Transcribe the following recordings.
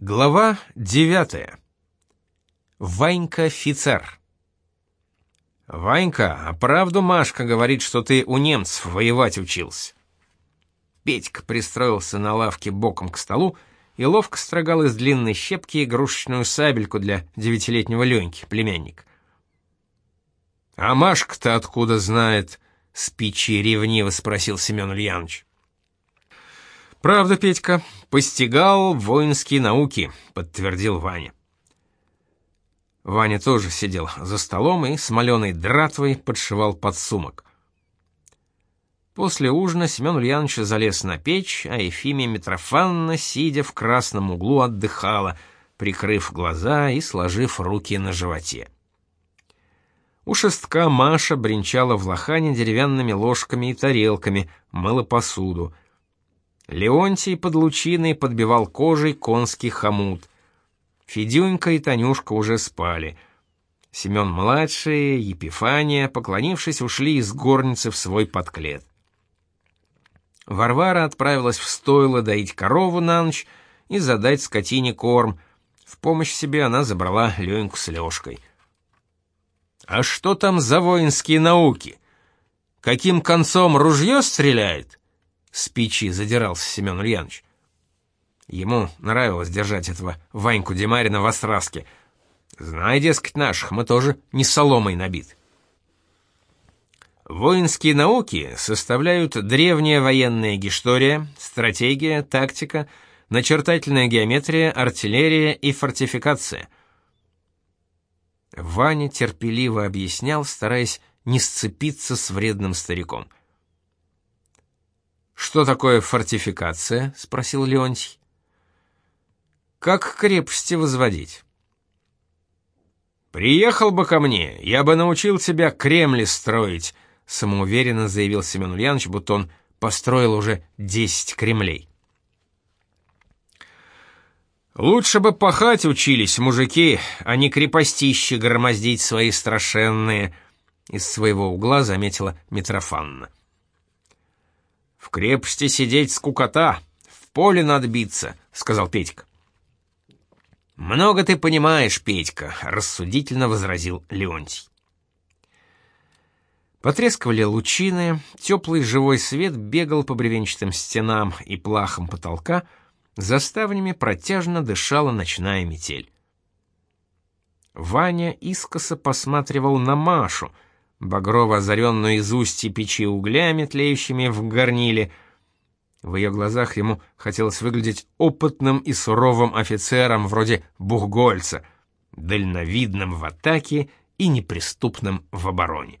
Глава девятая. Ванька-офицер. «Ванька, а правду Машка говорит, что ты у немцев воевать учился?» Петька пристроился на лавке боком к столу и ловко строгал из длинной щепки игрушечную сабельку для девятилетнего Леньки, племянник. «А Машка-то откуда знает?» — с печи ревниво спросил Семен Ульянович. «Правда, Петька, постигал воинские науки», — подтвердил Ваня. Ваня тоже сидел за столом и смоленой дратвой подшивал подсумок. После ужина Семен Ульянович залез на печь, а Ефимия Митрофановна, сидя в красном углу, отдыхала, прикрыв глаза и сложив руки на животе. У шестка Маша бренчала в лохане деревянными ложками и тарелками, мыла посуду — Леонтий под лучиной подбивал кожей конский хомут. Федюнька и Танюшка уже спали. Семен-младший, Епифания, поклонившись, ушли из горницы в свой подклет. Варвара отправилась в стойло доить корову на ночь и задать скотине корм. В помощь себе она забрала Леньку с Лёшкой. «А что там за воинские науки? Каким концом ружье стреляет?» С печи задирался Семен Ульянович. Ему нравилось держать этого Ваньку Демарина в остраске. Знай, дескать, наших, мы тоже не соломой набит. Воинские науки составляют древняя военная гистория, стратегия, тактика, начертательная геометрия, артиллерия и фортификация. Ваня терпеливо объяснял, стараясь не сцепиться с вредным стариком — «Что такое фортификация?» — спросил Леонтий. «Как крепости возводить?» «Приехал бы ко мне, я бы научил тебя Кремли строить», — самоуверенно заявил Семен Ульянович, будто он построил уже десять Кремлей. «Лучше бы пахать учились мужики, а не крепостищи громоздить свои страшенные», — из своего угла заметила Митрофанна. Крепости сидеть скукота, в поле надо биться, сказал Петька. Много ты понимаешь, Петька, рассудительно возразил Леонтий. Потрескивали лучины, теплый живой свет бегал по бревенчатым стенам и плахам потолка, за ставнями протяжно дышала ночная метель. Ваня искоса посматривал на Машу — багрово озаренную из устья печи углями, тлеющими в горниле. В ее глазах ему хотелось выглядеть опытным и суровым офицером вроде Бухгольца, дальновидным в атаке и неприступным в обороне.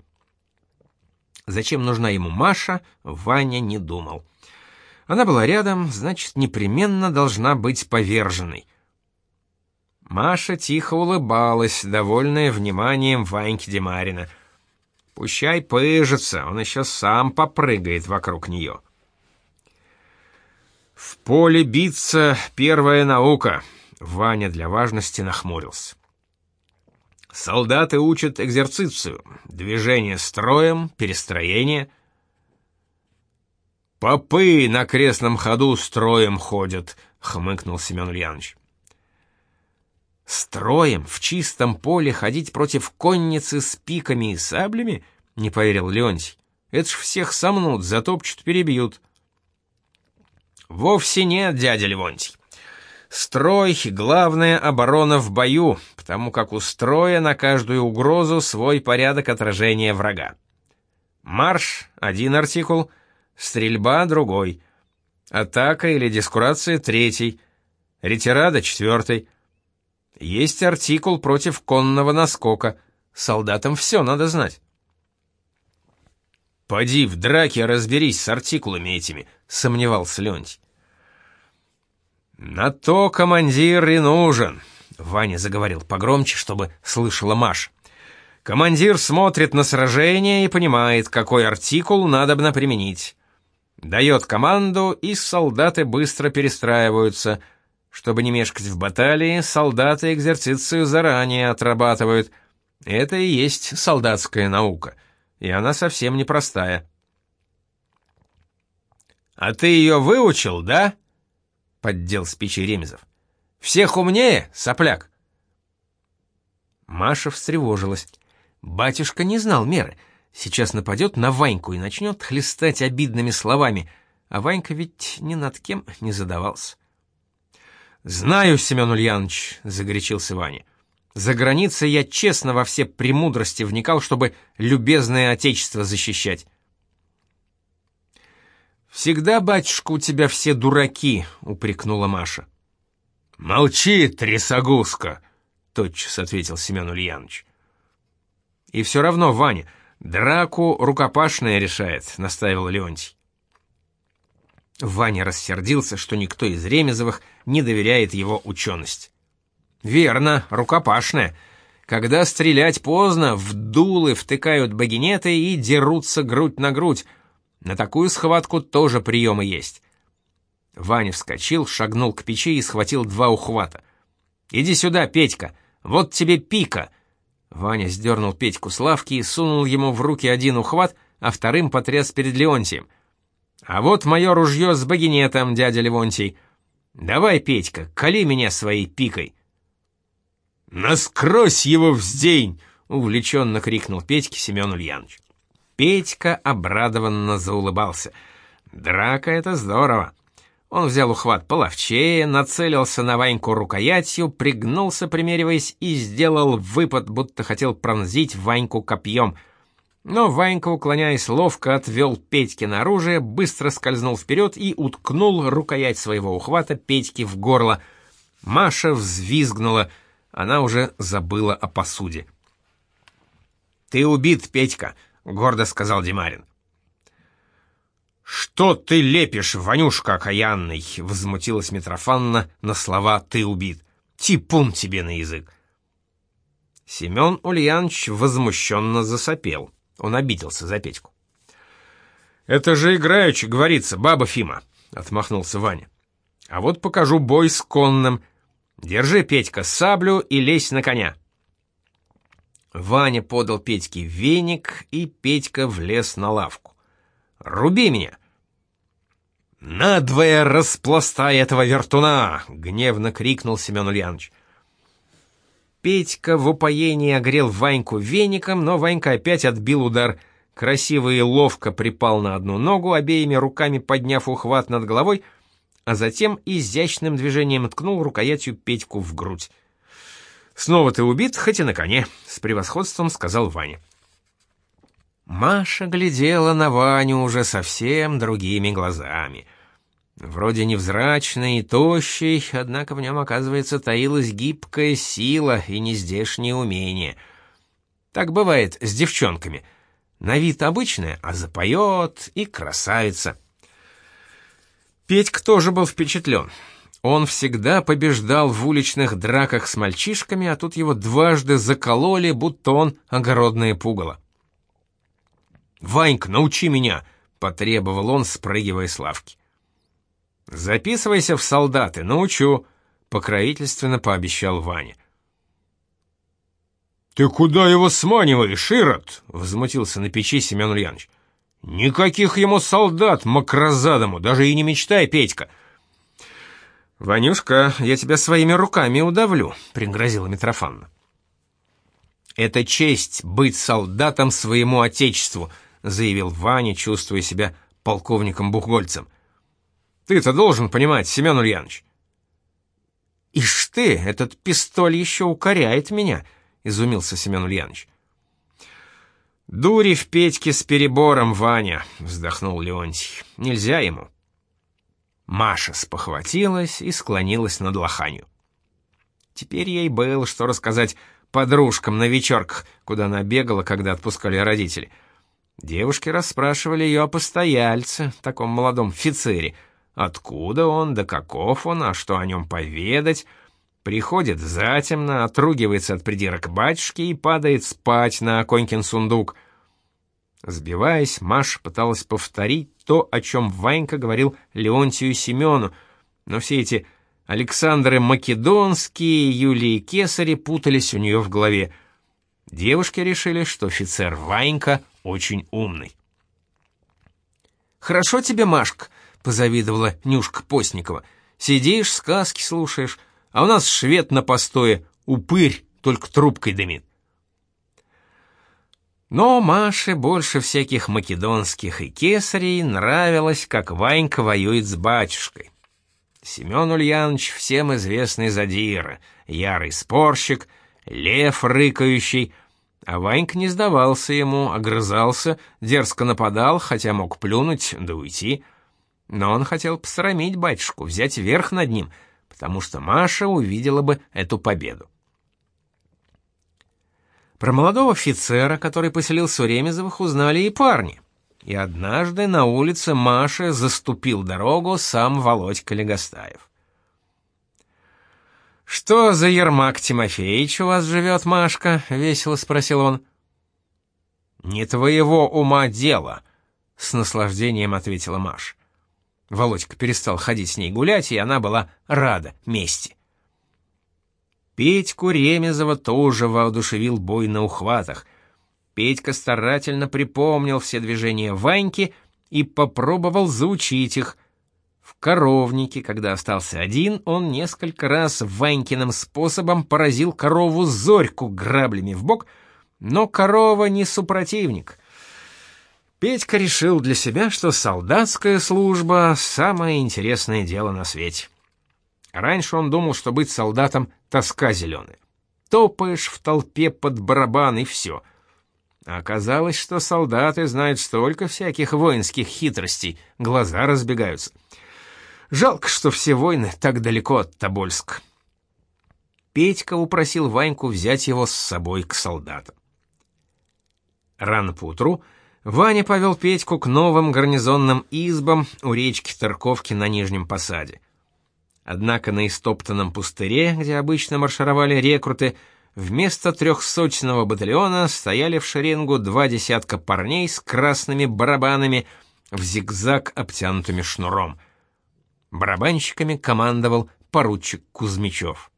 Зачем нужна ему Маша, Ваня не думал. Она была рядом, значит, непременно должна быть поверженной. Маша тихо улыбалась, довольная вниманием Ваньки Демарина — Пущай пыжится, он еще сам попрыгает вокруг нее. В поле биться — первая наука. Ваня для важности нахмурился. Солдаты учат экзерцицию, движение строем, перестроение. Попы на крестном ходу строем ходят, хмыкнул Семен Ульянович. Строем в чистом поле ходить против конницы с пиками и саблями? Не поверил Леонтий. Это ж всех сомнут, затопчут, перебьют. Вовсе нет, дядя Левонтий. Строй — главная оборона в бою, потому как у строя на каждую угрозу свой порядок отражения врага. Марш — один артикул, стрельба — другой, атака или дискурация — третий, ретирада — четвертый, есть артикул против конного наскока. Солдатам все надо знать. «Поди в драке разберись с артикулами этими», — сомневался Леонтий. «На то командир и нужен», — Ваня заговорил погромче, чтобы слышала Маш. «Командир смотрит на сражение и понимает, какой артикул надо применить. Дает команду, и солдаты быстро перестраиваются — чтобы не мешкать в баталии, солдаты экзерцицию заранее отрабатывают. Это и есть солдатская наука, и она совсем непростая. «А ты ее выучил, да?» — поддел с печи Ремезов. Всех умнее, сопляк!» Маша встревожилась. Батюшка не знал меры. Сейчас нападет на Ваньку и начнет хлестать обидными словами, а Ванька ведь ни над кем не задавался. «Знаю, Семен Ульянович», — загорячился Ваня. «За границей я честно во все премудрости вникал, чтобы любезное отечество защищать». «Всегда, батюшка, у тебя все дураки», — упрекнула Маша. «Молчи, трясогузка», — тотчас ответил Семен Ульянович. «И все равно, Ваня, драку рукопашная решает», — настаивал Леонтий. Ваня рассердился, что никто из Ремезовых не доверяет его учености. «Верно, рукопашная. Когда стрелять поздно, в дулы втыкают багинеты и дерутся грудь на грудь. На такую схватку тоже приемы есть». Ваня вскочил, шагнул к печи и схватил два ухвата. «Иди сюда, Петька, вот тебе пика!» Ваня сдернул Петьку с лавки и сунул ему в руки один ухват, а вторым потряс перед Леонтием. А вот мое ружье с багинетом, дядя Левонтий. Давай, Петька, кали меня своей пикой. Наскрозь его вздень! увлеченно крикнул Петьке Семен Ульянович. Петька обрадованно заулыбался. Драка — это здорово. Он взял ухват половчее, нацелился на Ваньку рукоятью, пригнулся, примериваясь, и сделал выпад, будто хотел пронзить Ваньку копьем — но Ванька, уклоняясь ловко, отвел Петьки на оружие, быстро скользнул вперед и уткнул рукоять своего ухвата Петьки в горло. Маша взвизгнула, она уже забыла о посуде. «Ты убит, Петька», — гордо сказал Димарин. «Что ты лепишь, Ванюшка окаянный?» — возмутилась Митрофанна на слова «ты убит». «Типун тебе на язык!» Семен Ульянович возмущенно засопел. Он обиделся за Петьку. «Это же играючи, говорится, баба Фима», — отмахнулся Ваня. «А вот покажу бой с конным. Держи, Петька, саблю и лезь на коня». Ваня подал Петьке веник, и Петька влез на лавку. «Руби меня!» «Надвое распластай этого вертуна!» — гневно крикнул Семен Ульянович. Петька в упоении огрел Ваньку веником, но Ванька опять отбил удар. Красиво и ловко припал на одну ногу, обеими руками подняв ухват над головой, а затем изящным движением ткнул рукоятью Петьку в грудь. «Снова ты убит, хоть и на коне», — с превосходством сказал Ваня. Маша глядела на Ваню уже совсем другими глазами. Вроде невзрачный и тощий, однако в нем, оказывается, таилась гибкая сила и нездешнее умение. Так бывает с девчонками. На вид обычная, а запоет и красавица. Петька тоже был впечатлен. Он всегда побеждал в уличных драках с мальчишками, а тут его дважды закололи, будто он огородное пугало. «Ванька, научи меня!» — потребовал он, спрыгивая с лавки. «Записывайся в солдаты, научу», — покровительственно пообещал Ваня. «Ты куда его сманиваешь, Ирод?» — возмутился на печи Семен Ульянович. «Никаких ему солдат, макрозадому, даже и не мечтай, Петька!» «Ванюшка, я тебя своими руками удавлю», — пригрозила Митрофанна. «Это честь быть солдатом своему отечеству», — заявил Ваня, чувствуя себя полковником-бухгольцем. Ты-то должен понимать, Семен Ульянович. «Ишь ты, этот пистоль еще укоряет меня», — изумился Семен Ульянович. «Дури в Петьке с перебором, Ваня», — вздохнул Леонтий. «Нельзя ему». Маша спохватилась и склонилась над лоханью. Теперь ей было что рассказать подружкам на вечерках, куда она бегала, когда отпускали родители. Девушки расспрашивали ее о постояльце, таком молодом офицере — Откуда он, да каков он, а что о нем поведать? Приходит затемно, отругивается от придирок батюшки и падает спать на Конькин сундук. Сбиваясь, Маша пыталась повторить то, о чем Ванька говорил Леонтию Семену, но все эти Александры Македонские, Юлии Кесари путались у нее в голове. Девушки решили, что офицер Ванька очень умный. «Хорошо тебе, Машка», позавидовала Нюшка Постникова. Сидишь, сказки слушаешь, а у нас швед на постое, упырь, только трубкой дымит. Но Маше больше всяких македонских и кесарей нравилось, как Ванька воюет с батюшкой. Семен Ульянович всем известный задира, ярый спорщик, лев рыкающий, а Ванька не сдавался ему, огрызался, дерзко нападал, хотя мог плюнуть да уйти. Но он хотел посрамить батюшку, взять верх над ним, потому что Маша увидела бы эту победу. Про молодого офицера, который поселился у Ремезовых, узнали и парни. И однажды на улице Маше заступил дорогу сам Володька Легостаев. «Что за Ермак Тимофеевич у вас живет, Машка?» — весело спросил он. «Не твоего ума дело», — с наслаждением ответила Маш. Володька перестал ходить с ней гулять, и она была рада мести. Петьку Ремезова тоже воодушевил бой на ухватах. Петька старательно припомнил все движения Ваньки и попробовал заучить их. В коровнике, когда остался один, он несколько раз Ванькиным способом поразил корову Зорьку граблями в бок, но корова не супротивник. Петька решил для себя, что солдатская служба — самое интересное дело на свете. Раньше он думал, что быть солдатом — тоска зеленая. Топаешь в толпе под барабан и все. А оказалось, что солдаты знают столько всяких воинских хитростей, глаза разбегаются. Жалко, что все войны так далеко от Тобольска. Петька упросил Ваньку взять его с собой к солдатам. Рано поутру Ваня повел Петьку к новым гарнизонным избам у речки Тарковки на Нижнем Посаде. Однако на истоптанном пустыре, где обычно маршировали рекруты, вместо трехсотенного батальона стояли в шеренгу два десятка парней с красными барабанами в зигзаг обтянутыми шнуром. Барабанщиками командовал поручик Кузьмичев.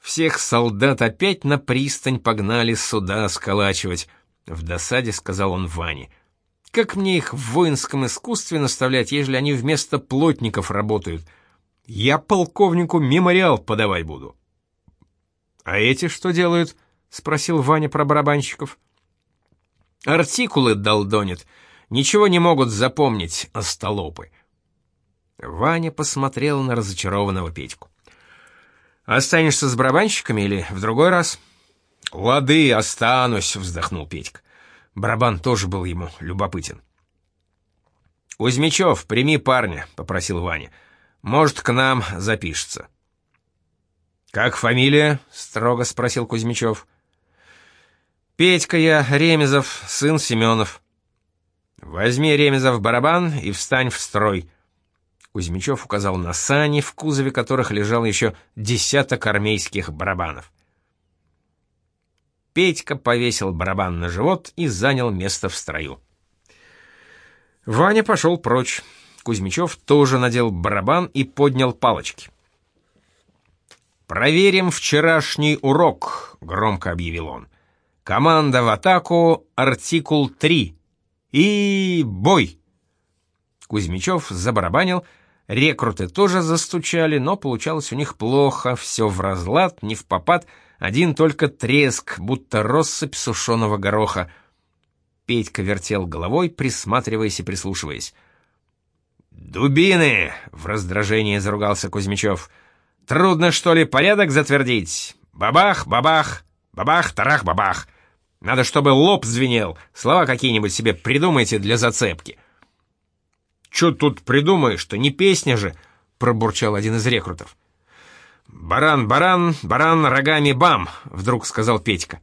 Всех солдат опять на пристань погнали суда сколачивать, в досаде сказал он Ване. — как мне их в воинском искусстве наставлять, ежели они вместо плотников работают? Я полковнику мемориал подавать буду. А эти что делают? спросил Ваня про барабанщиков. Артикулы долдонят, ничего не могут запомнить, остолопы. Ваня посмотрел на разочарованного Петьку. Останешься с барабанщиками или в другой раз? Лады, останусь, вздохнул Петька. Барабан тоже был ему любопытен. «Кузьмичев, прими парня», — попросил Ваня. «Может, к нам запишется». «Как фамилия?» — строго спросил Кузьмичев. «Петька я, Ремезов, сын Семенов». «Возьми, Ремезов, барабан и встань в строй». Кузьмичев указал на сани, в кузове которых лежал еще десяток армейских барабанов. Петька повесил барабан на живот и занял место в строю. Ваня пошел прочь. Кузьмичев тоже надел барабан и поднял палочки. «Проверим вчерашний урок», — громко объявил он. «Команда в атаку, артикул 3. И бой!» Кузьмичев забарабанил, рекруты тоже застучали, но получалось у них плохо, все в разлад, не в попад — один только треск, будто россыпь сушеного гороха. Петька вертел головой, присматриваясь и прислушиваясь. «Дубины!» — в раздражении заругался Кузьмичев. «Трудно, что ли, порядок затвердить? Бабах, бабах, бабах, тарах, бабах. Надо, чтобы лоб звенел. Слова какие-нибудь себе придумайте для зацепки». «Чё тут придумаешь-то? Не песня же!» — пробурчал один из рекрутов. «Баран, баран, баран, рогами бам!» — вдруг сказал Петька.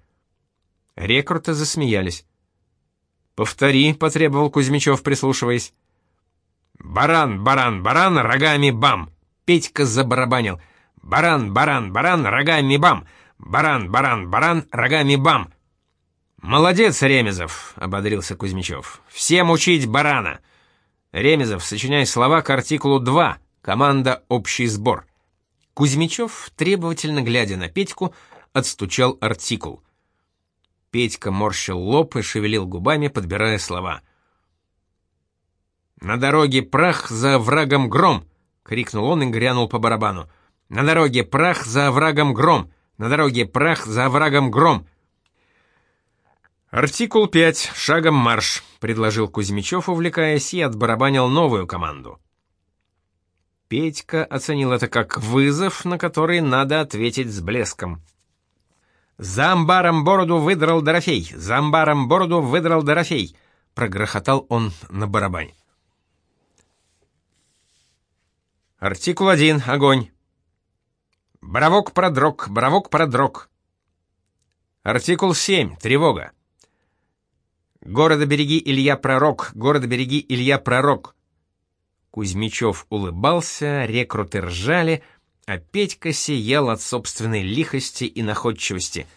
Рекруты засмеялись. «Повтори», — потребовал Кузьмичев, прислушиваясь. «Баран, баран, баран, рогами бам!» Петька забарабанил. «Баран, баран, баран, рогами бам! Баран, баран, баран, рогами бам!» «Молодец, Ремезов!» — ободрился Кузьмичев. «Всем учить барана!» «Ремезов, сочиняй слова к артикулу 2. Команда «Общий сбор». Кузьмичев, требовательно глядя на Петьку, отстучал артикул. Петька морщил лоб и шевелил губами, подбирая слова. «На дороге прах, за врагом гром!» — крикнул он и грянул по барабану. На дороге прах, за оврагом гром! На дороге прах, за оврагом гром!» «Артикул 5, шагом марш», — предложил Кузьмичев, увлекаясь, и отбарабанил новую команду. Петька оценил это как вызов, на который надо ответить с блеском. «За амбаром бороду выдрал Дорофей! За амбаром бороду выдрал Дорофей!» — прогрохотал он на барабане. Артикул 1, огонь. Бравок продрог, бравок продрог. Артикул 7, тревога. Города береги Илья Пророк, города береги Илья Пророк. Кузьмичев улыбался, рекруты ржали, а Петька сиял от собственной лихости и находчивости.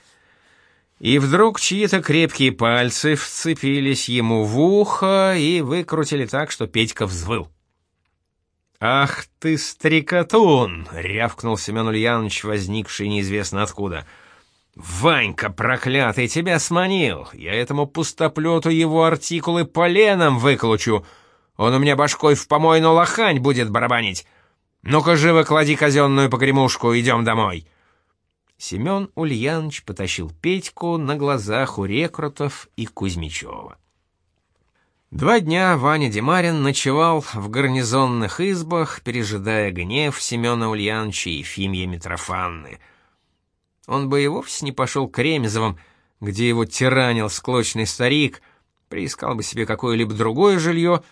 И вдруг чьи-то крепкие пальцы вцепились ему в ухо и выкрутили так, что Петька взвыл. «Ах ты, стрекотун!» — рявкнул Семен Ульянович, возникший неизвестно откуда — «Ванька, проклятый, тебя сманил! Я этому пустоплету его артикулы поленом выколочу! Он у меня башкой в помойную лохань будет барабанить! Ну-ка живо клади казенную погремушку, идем домой!» Семен Ульянович потащил Петьку на глазах у рекрутов и Кузьмичева. Два дня Ваня Демарин ночевал в гарнизонных избах, пережидая гнев Семена Ульяновича и Ефимья Митрофанны — он бы и вовсе не пошел к Ремезовым, где его тиранил склочный старик, приискал бы себе какое-либо другое жилье.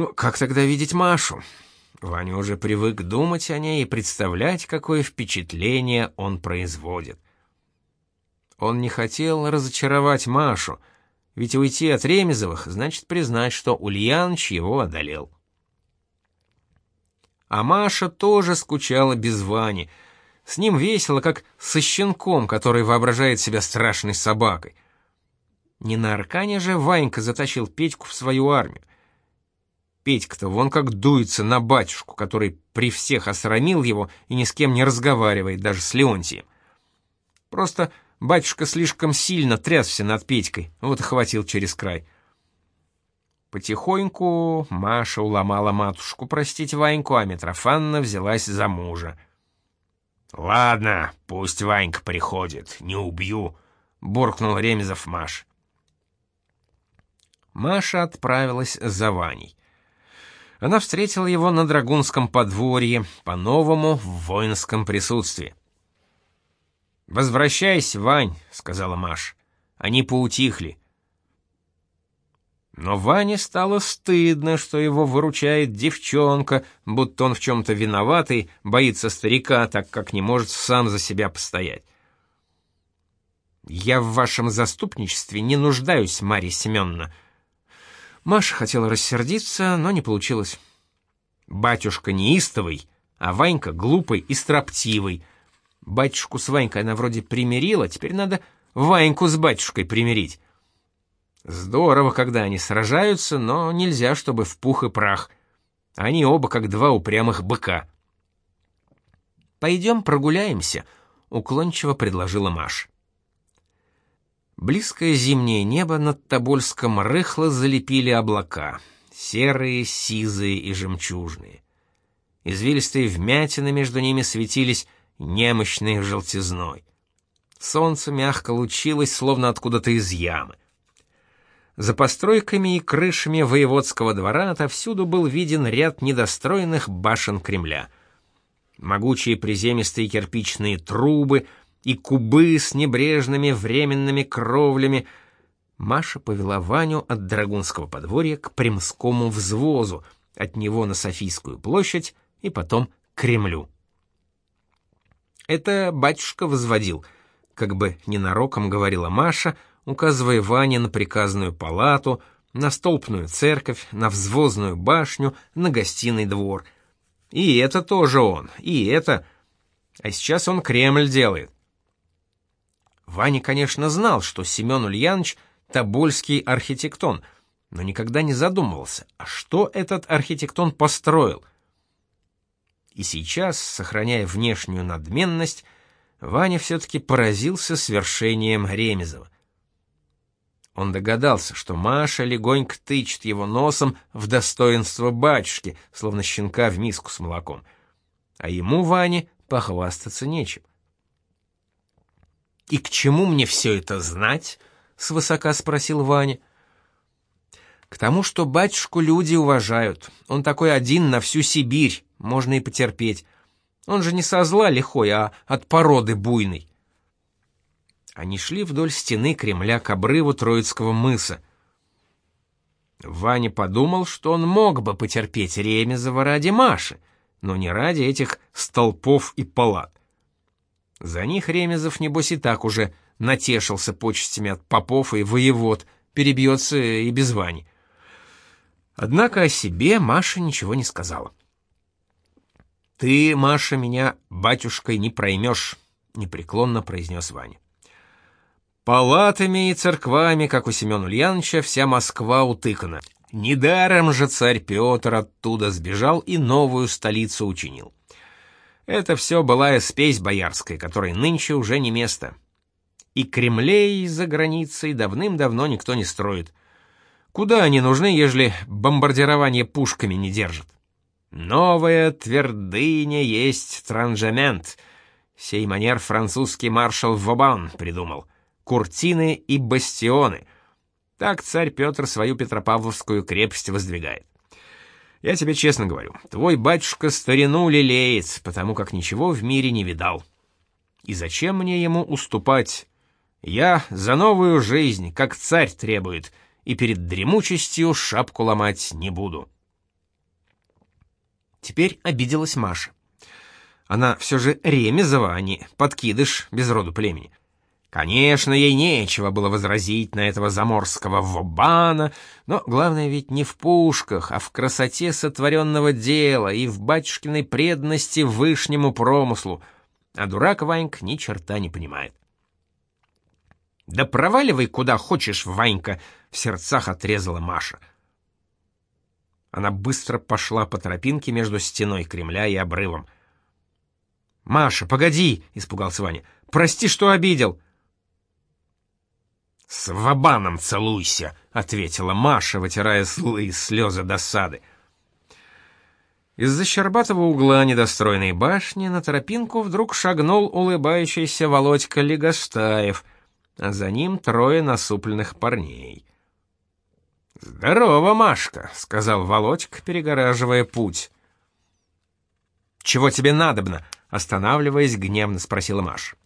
Ну, как тогда видеть Машу? Ваня уже привык думать о ней и представлять, какое впечатление он производит. Он не хотел разочаровать Машу, ведь уйти от Ремезовых значит признать, что Ульяныч его одолел. А Маша тоже скучала без Вани — с ним весело, как со щенком, который воображает себя страшной собакой. Не на Аркане же Ванька затащил Петьку в свою армию. Петька-то вон как дуется на батюшку, который при всех осрамил его и ни с кем не разговаривает, даже с Леонтием. Просто батюшка слишком сильно трясся над Петькой, вот и хватил через край. Потихоньку Маша уломала матушку простить Ваньку, а Митрофанна взялась за мужа. «Ладно, пусть Ванька приходит, не убью», — буркнул Ремезов Маш. Маша отправилась за Ваней. Она встретила его на Драгунском подворье, по-новому в воинском присутствии. «Возвращайся, Вань», — сказала Маша. Они поутихли. Но Ване стало стыдно, что его выручает девчонка, будто он в чем-то виноватый, боится старика, так как не может сам за себя постоять. «Я в вашем заступничестве не нуждаюсь, Марья Семеновна». Маша хотела рассердиться, но не получилось. Батюшка неистовый, а Ванька глупый и строптивый. Батюшку с Ванькой она вроде примирила, теперь надо Ваньку с батюшкой примирить. Здорово, когда они сражаются, но нельзя, чтобы в пух и прах. Они оба как два упрямых быка. «Пойдем прогуляемся», — уклончиво предложила Маш. Близкое зимнее небо над Тобольском рыхло залепили облака, серые, сизые и жемчужные. Извилистые вмятины между ними светились немощной желтизной. Солнце мягко лучилось, словно откуда-то из ямы. За постройками и крышами воеводского двора отовсюду был виден ряд недостроенных башен Кремля. Могучие приземистые кирпичные трубы и кубы с небрежными временными кровлями. Маша повела Ваню от Драгунского подворья к Примскому взвозу, от него на Софийскую площадь и потом к Кремлю. Это батюшка возводил, как бы ненароком говорила Маша — указывая Ване на приказную палату, на столпную церковь, на взвозную башню, на гостиный двор. И это тоже он, и это... А сейчас он Кремль делает. Ваня, конечно, знал, что Семен Ульянович — тобольский архитектон, но никогда не задумывался, а что этот архитектон построил. И сейчас, сохраняя внешнюю надменность, Ваня все-таки поразился свершением Ремезова. Он догадался, что Маша легонько тычет его носом в достоинство батюшки, словно щенка в миску с молоком. А ему, Ване, похвастаться нечем. «И к чему мне все это знать?» — свысока спросил Ваня. «К тому, что батюшку люди уважают. Он такой один на всю Сибирь, можно и потерпеть. Он же не со зла лихой, а от породы буйной». Они шли вдоль стены Кремля к обрыву Троицкого мыса. Ваня подумал, что он мог бы потерпеть Ремезова ради Маши, но не ради этих столпов и палат. За них Ремезов, небось, и так уже натешился почестями от попов и воевод, перебьется и без Вани. Однако о себе Маша ничего не сказала. «Ты, Маша, меня батюшкой не проймешь», — непреклонно произнес Ваня. Палатами и церквами, как у Семена Ульяновича, вся Москва утыкана. Недаром же царь Петр оттуда сбежал и новую столицу учинил. Это все была спесь боярская, которой нынче уже не место. И Кремлей за границей давным-давно никто не строит. Куда они нужны, ежели бомбардирование пушками не держат? Новая твердыня есть транжемент. Сей манер французский маршал Вобан придумал. Куртины и бастионы. Так царь Петр свою Петропавловскую крепость воздвигает. Я тебе честно говорю, твой батюшка старину лелеет, потому как ничего в мире не видал. И зачем мне ему уступать? Я за новую жизнь, как царь требует, и перед дремучестью шапку ломать не буду. Теперь обиделась Маша. Она все же Ремезова, а не подкидыш без роду племени. Конечно, ей нечего было возразить на этого заморского вобана, но главное ведь не в пушках, а в красоте сотворенного дела и в батюшкиной преданности вышнему промыслу, а дурак Ванька ни черта не понимает. «Да проваливай куда хочешь, Ванька!» — в сердцах отрезала Маша. Она быстро пошла по тропинке между стеной Кремля и обрывом. «Маша, погоди!» — испугался Ваня. «Прости, что обидел!» «С Вабаном целуйся», — ответила Маша, вытирая злые слезы досады. Из-за щербатого угла недостроенной башни на тропинку вдруг шагнул улыбающийся Володька Легостаев, а за ним трое насупленных парней. «Здорово, Машка», — сказал Володька, перегораживая путь. «Чего тебе надобно?» — останавливаясь, гневно спросила Маша.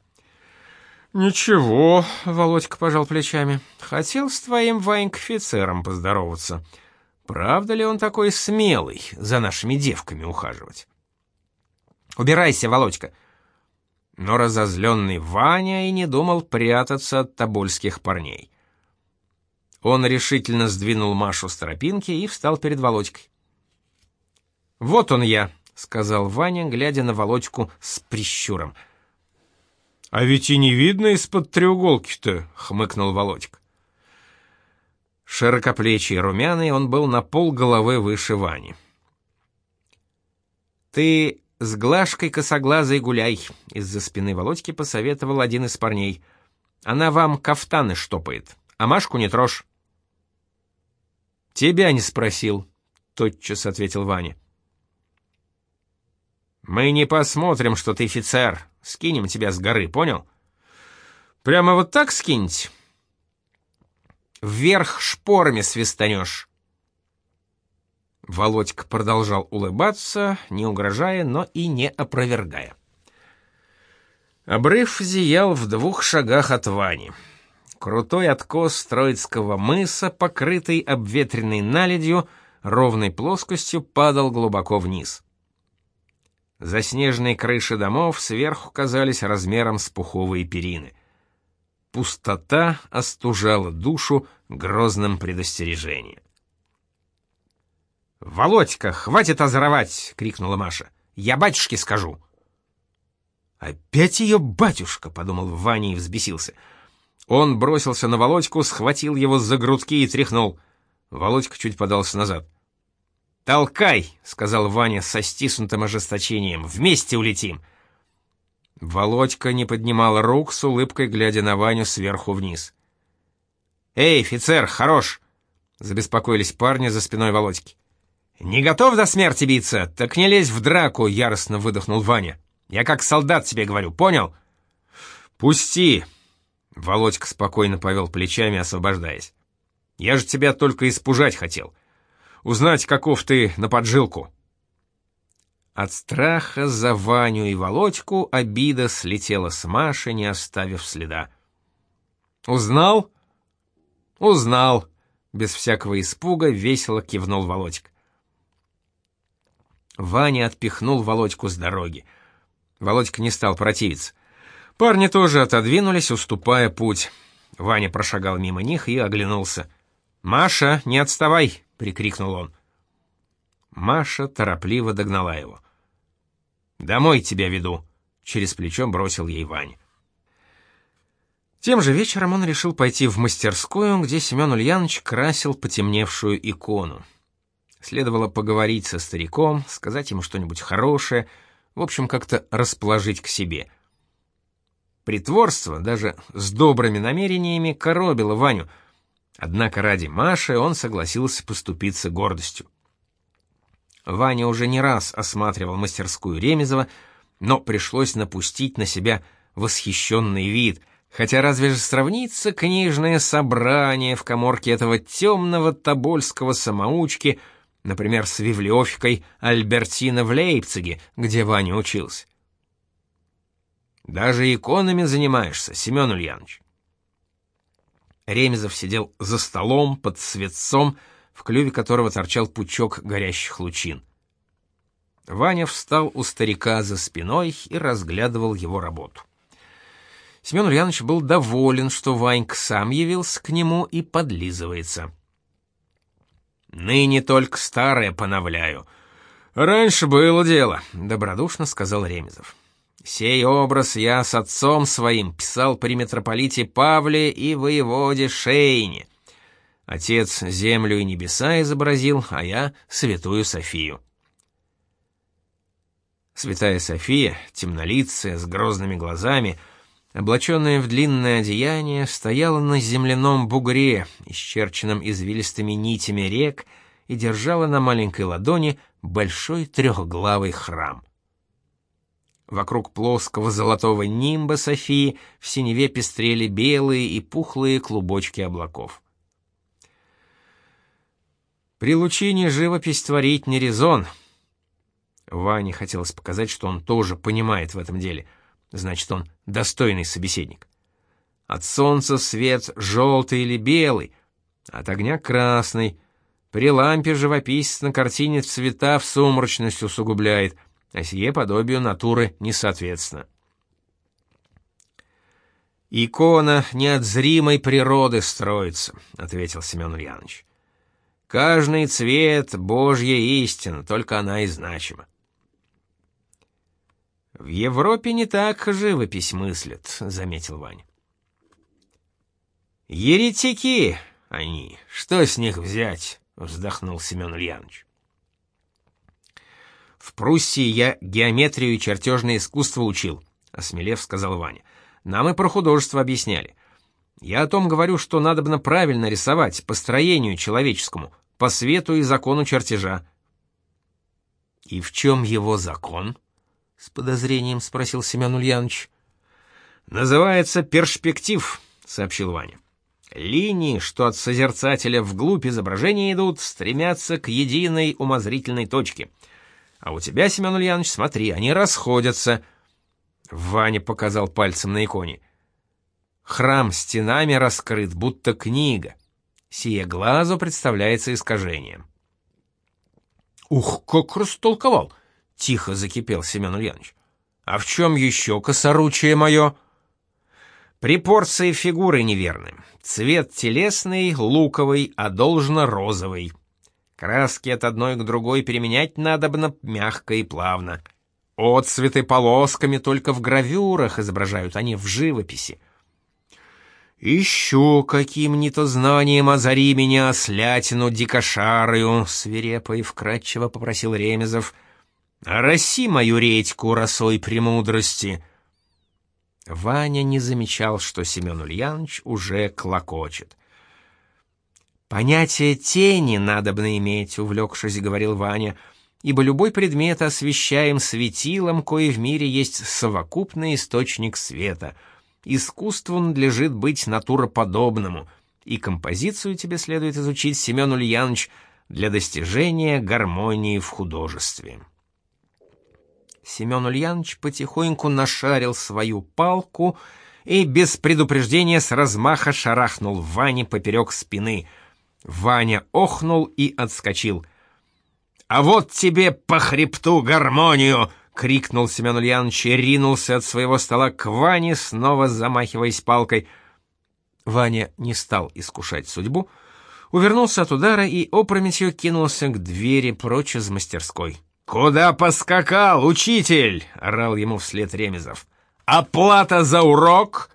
«Ничего», — Володька пожал плечами. «Хотел с твоим Ваньк-офицером поздороваться. Правда ли он такой смелый за нашими девками ухаживать?» «Убирайся, Володька!» Но разозленный Ваня и не думал прятаться от тобольских парней. Он решительно сдвинул Машу с тропинки и встал перед Володькой. «Вот он я», — сказал Ваня, глядя на Володьку с прищуром — «А ведь и не видно из-под треуголки-то», — хмыкнул Володька. Широкоплечий и румяный, он был на пол головы выше Вани. «Ты с Глашкой косоглазой гуляй», — из-за спины Володьки посоветовал один из парней. «Она вам кафтаны штопает, а Машку не трожь». «Тебя не спросил», — тотчас ответил Ваня. «Мы не посмотрим, что ты офицер», Скинем тебя с горы, понял? Прямо вот так скиньте. Вверх шпорами свистанешь. Володька продолжал улыбаться, не угрожая, но и не опровергая. Обрыв зиял в двух шагах от Вани. Крутой откос Троицкого мыса, покрытый обветренной наледью, ровной плоскостью падал глубоко вниз. Заснеженные крыши домов сверху казались размером с пуховые перины. Пустота остужала душу грозным предостережением. «Володька, хватит озоровать!» — крикнула Маша. «Я батюшке скажу!» «Опять ее батюшка!» — подумал Ваня и взбесился. Он бросился на Володьку, схватил его за грудки и тряхнул. Володька чуть подался назад. «Толкай!» — сказал Ваня со стиснутым ожесточением. «Вместе улетим!» Володька не поднимал рук с улыбкой, глядя на Ваню сверху вниз. «Эй, офицер, хорош!» — забеспокоились парни за спиной Володьки. «Не готов до смерти биться? Так не лезь в драку!» — яростно выдохнул Ваня. Я как солдат тебе говорю, понял? Пусти. Володька спокойно повел плечами, освобождаясь. Я же тебя только испужать хотел. Узнать, каков ты на поджилку. От страха за Ваню и Володьку обида слетела с Маши, не оставив следа. «Узнал?» «Узнал», — без всякого испуга весело кивнул Володька. Ваня отпихнул Володьку с дороги. Володька не стал противиться. Парни тоже отодвинулись, уступая путь. Ваня прошагал мимо них и оглянулся. «Маша, не отставай!» — прикрикнул он. Маша торопливо догнала его. Домой тебя веду, через плечо бросил ей Вань. Тем же вечером он решил пойти в мастерскую, где Семен Ульянович красил потемневшую икону. Следовало поговорить со стариком, сказать ему что-нибудь хорошее, в общем, как-то расположить к себе. Притворство, даже с добрыми намерениями, коробило Ваню, однако ради Маши он согласился поступиться гордостью. Ваня уже не раз осматривал мастерскую Ремезова, но пришлось напустить на себя восхищенный вид, хотя разве же сравнится книжное собрание в коморке этого темного тобольского самоучки, например, с библиофикой Альбертина в Лейпциге, где Ваня учился. Даже иконами занимаешься, Семен Ульянович. Ремезов сидел за столом под светцом, в клюве которого торчал пучок горящих лучин. Ваня встал у старика за спиной и разглядывал его работу. Семен Ульянович был доволен, что Ванька сам явился к нему и подлизывается. «Ныне только старое поновляю. Раньше было дело», — добродушно сказал Ремезов. «Сей образ я с отцом своим писал при митрополите Павле и воеводе Шейне. Отец землю и небеса изобразил, а я святую Софию. Святая София, темнолицая, с грозными глазами, облаченная в длинное одеяние, стояла на земляном бугре, исчерченном извилистыми нитями рек, и держала на маленькой ладони большой трехглавый храм. Вокруг плоского золотого нимба Софии в синеве пестрели белые и пухлые клубочки облаков. При лучине живопись творить не резон. Ване хотелось показать, что он тоже понимает в этом деле. Значит, он достойный собеседник. От солнца свет желтый или белый, от огня красный. При лампе живописец на картине цвета в сумрачность усугубляет, а сие подобию натуры несоответственно. «Икона неотзримой природы строится», — ответил Семен Ульянович. Каждый цвет — Божья истина, только она и значима. В Европе не так живопись мыслят, заметил Ваня. Еретики они, что с них взять? вздохнул Семен Ульянович. В Пруссии я геометрию и чертежное искусство учил, осмелев сказал Ваня. Нам и про художество объясняли. Я о том говорю, что надобно правильно рисовать по строению человеческому, по свету и закону чертежа. И в чем его закон? с подозрением спросил Семен Ульянович. Называется перспектив, сообщил Ваня. Линии, что от созерцателя вглубь изображения идут, стремятся к единой умозрительной точке. А у тебя, Семен Ульянович, смотри, они расходятся. Ваня показал пальцем на иконе. Храм стенами раскрыт, будто книга сие глазу представляется искажением. «Ух, как растолковал!» — тихо закипел Семен Ульянович. «А в чем еще косоручие мое?» «Припорции фигуры неверны. Цвет телесный — луковый, а должно розовый. Краски от одной к другой переменять надобно мягко и плавно. Отцветы полосками только в гравюрах изображают, а не в живописи. «Еще каким не то знанием озари меня, слятину дикошарою!» — свирепо и вкратчиво попросил Ремезов. «Ороси мою редьку росой премудрости!» Ваня не замечал, что Семен Ульянович уже клокочет. «Понятие тени надо бы иметь», — увлекшись, говорил Ваня. ибо любой предмет освещаем светилом, кое в мире есть совокупный источник света. Искусству надлежит быть натуроподобному, и композицию тебе следует изучить, Семен Ульянович, для достижения гармонии в художестве. Семен Ульянович потихоньку нашарил свою палку и без предупреждения с размаха шарахнул Ване поперек спины. Ваня охнул и отскочил. «А вот тебе по хребту гармонию!» — крикнул Семен Ульянович и ринулся от своего стола к Ване, снова замахиваясь палкой. Ваня не стал искушать судьбу, увернулся от удара и опрометью кинулся к двери прочь из мастерской. «Куда поскакал, учитель?» — орал ему вслед Ремезов. «Оплата за урок!»